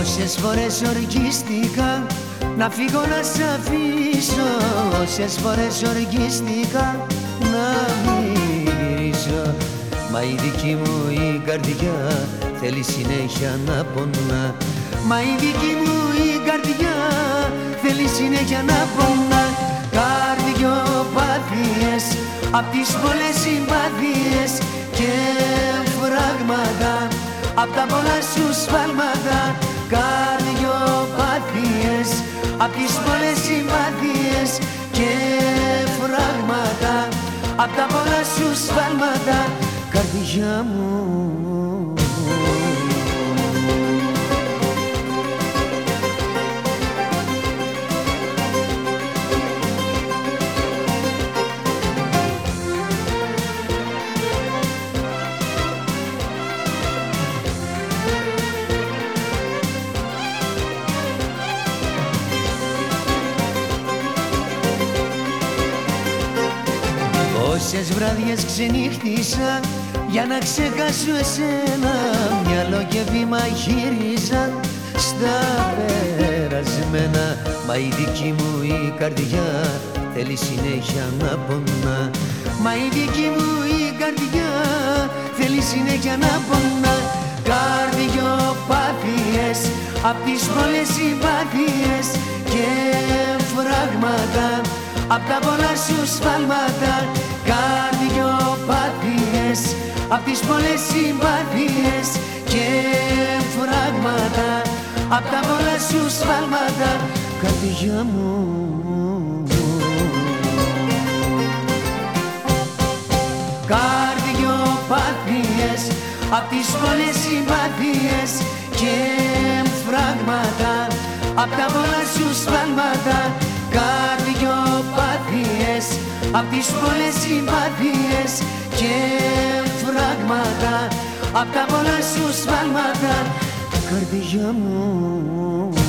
Όσες φορές ορκίστηκα να φύγω να σ' αφήσω. Όσες φορές ορκίστηκα να μυρίσω Μα η δική μου η καρδιά θέλει συνέχεια να πονά. Μα η δική μου η καρδιά θέλει συνέχεια να πονά. Καρδιοπάθειες απ' τις πολλές συμπάθειες και φράγματα. Απ' τα πολλά σου σφάλματα απ' τις πολλές συμπάθειες και φράγματα απ' τα πολλά σου σφάλματα καρδιά μου Πόσες βράδιες ξενύχτησα για να ξεχάσω εσένα. Μυαλό και βήμα γύριζαν στα περασμένα. Μα η δική μου η καρδιά θέλει συνέχεια να πονά. Μα η δική μου η καρδιά θέλει συνέχεια να πονά. Καρδιοπάθειες απ' τις πολλές συμπάθειες και φράγματα απ' τα πολλά σου σφάλματα καρδιοπάθειες απ' τις πολλές συμπάθειες και φράγματα απ' τα πολλά σου σφάλματα καρδιά μου. Καρδιοπάθειες απ' τις πολλές συμπάθειες και φράγματα απ' τα πολλά σου σφάλματα καρδιοπάθειες απ' τις πολλές συμπάθειες και φράγματα απ' τα πολλά σου σφάλματα καρδιά μου